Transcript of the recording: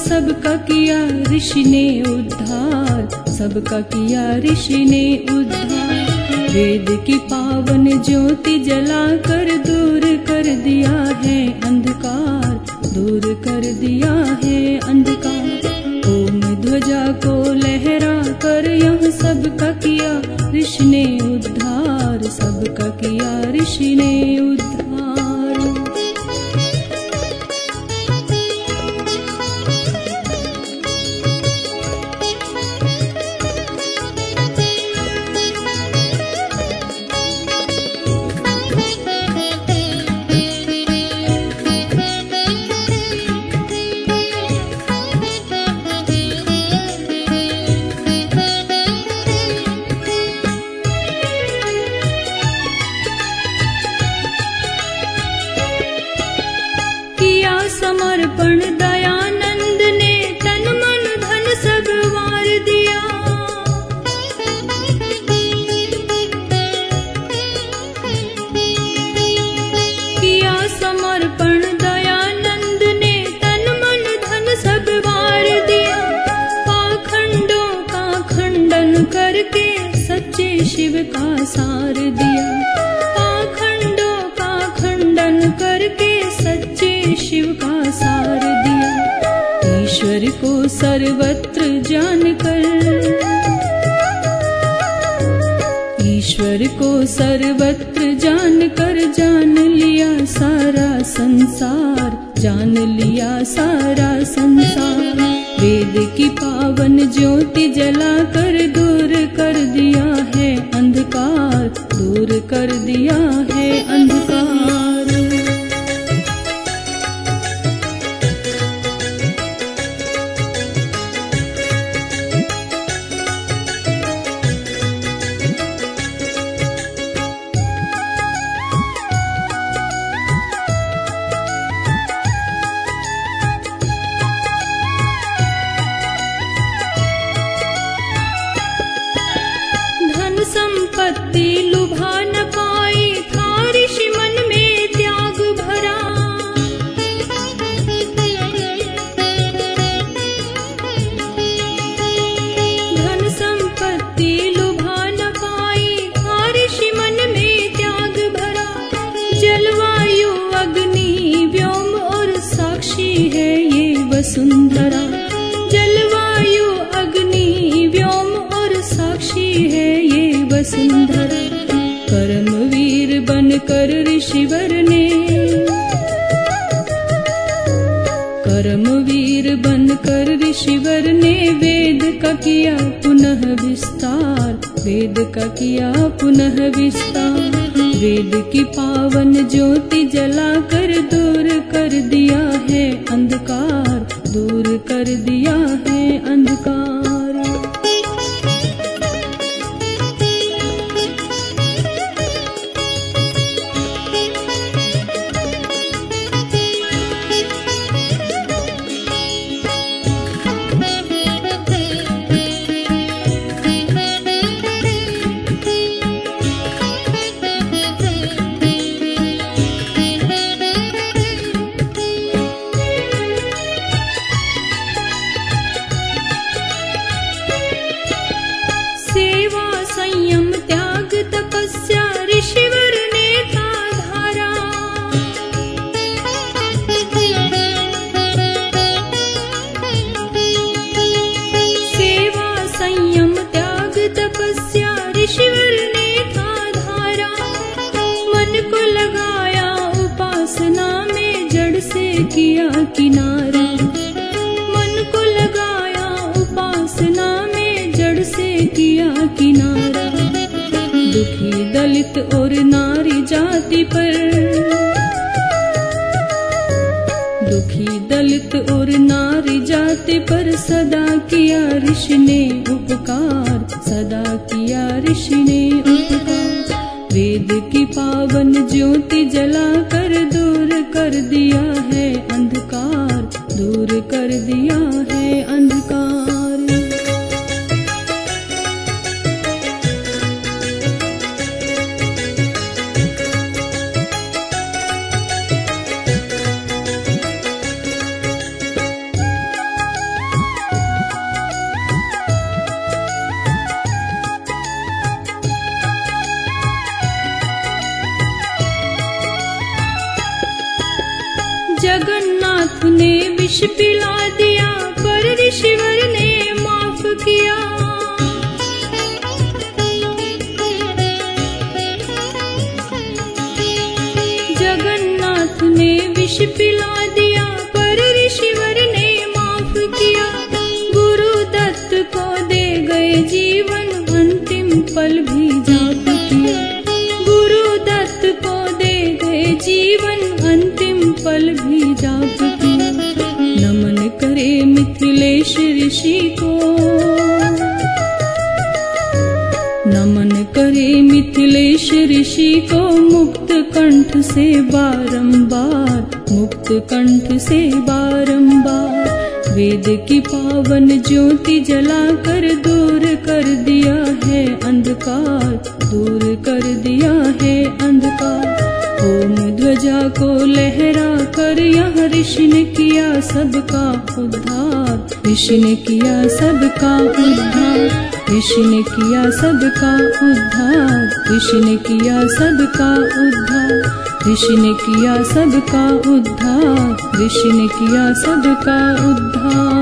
सबका किया ऋषि ने उद्धार, सबका किया ऋषि ने उद्धार। वेद की पावन ज्योति जला कर दूर कर दिया है अंधकार, दूर कर दिया है अंधकार। ओम ध्वजा को लहरा कर यह सबका किया ऋषि ने उद्धार, सबका किया ऋषि ने उद्धार। समर्पण दयानंद ने तन मन धन सब वार दिया। किया समर्पण दयानंद ने तन मन धन सब वार दिया। पाखंडों का खंडन करके सच्चे शिव का सार दिया। पाखंडों का खंडन करके शिव का सार दिया। ईश्वर को सर्वत्र जानकर। ईश्वर को सर्वत्र जानकर जान लिया सारा संसार, जान लिया सारा संसार। वेद की पावन ज्योति जलाकर वसुंधरा जलवायु अग्नि, व्योम और साक्षी है ये वसुंधरा। कर्मवीर बनकर ऋषिवर ने। कर्मवीर बनकर ऋषिवर ने वेद का किया पुनः विस्तार। वेद का किया पुनः विस्तार। वेद की पावन ज्योति जलाकर दूर कर दिया है अंधकार। दूर कर दिया है अंधकार। संयम त्याग तपस्या ऋषिवर ने था धारा सेवा संयम त्याग तपस्या ऋषिवर ने था धारा मन को लगाया उपासना में जड़ से किया किनारा और नारी जाति पर। दुखी दलित और नारी जाति पर सदा किया ऋषि ने उपकार, सदा किया ऋषि ने उपकार। वेद की पावन ज्योति जला कर दूर कर दिया है अंधकार, दूर कर दिया है अंधकार। जगन्नाथ ने विष पिला दिया पर ऋषिवर ने माफ किया। जगन्नाथ ने विष पिला मिथिलेश ऋषि को। नमन करे मिथिलेश ऋषि को, मुक्त कंठ से बारंबार, मुक्त कंठ से बारंबार। वेद की पावन ज्योति जलाकर दूर कर दिया है अंधकार, दूर कर दिया है अंधकार। ओम ध्वजा को लहरा कर यह ऋषि ने किया सबका उद्धार। ऋषि ने किया सबका उद्धार। ऋषि ने किया सबका उद्धार। ऋषि ने किया सबका उद्धार। ऋषि ने किया सबका उद्धार। ऋषि ने किया सबका उद्धार।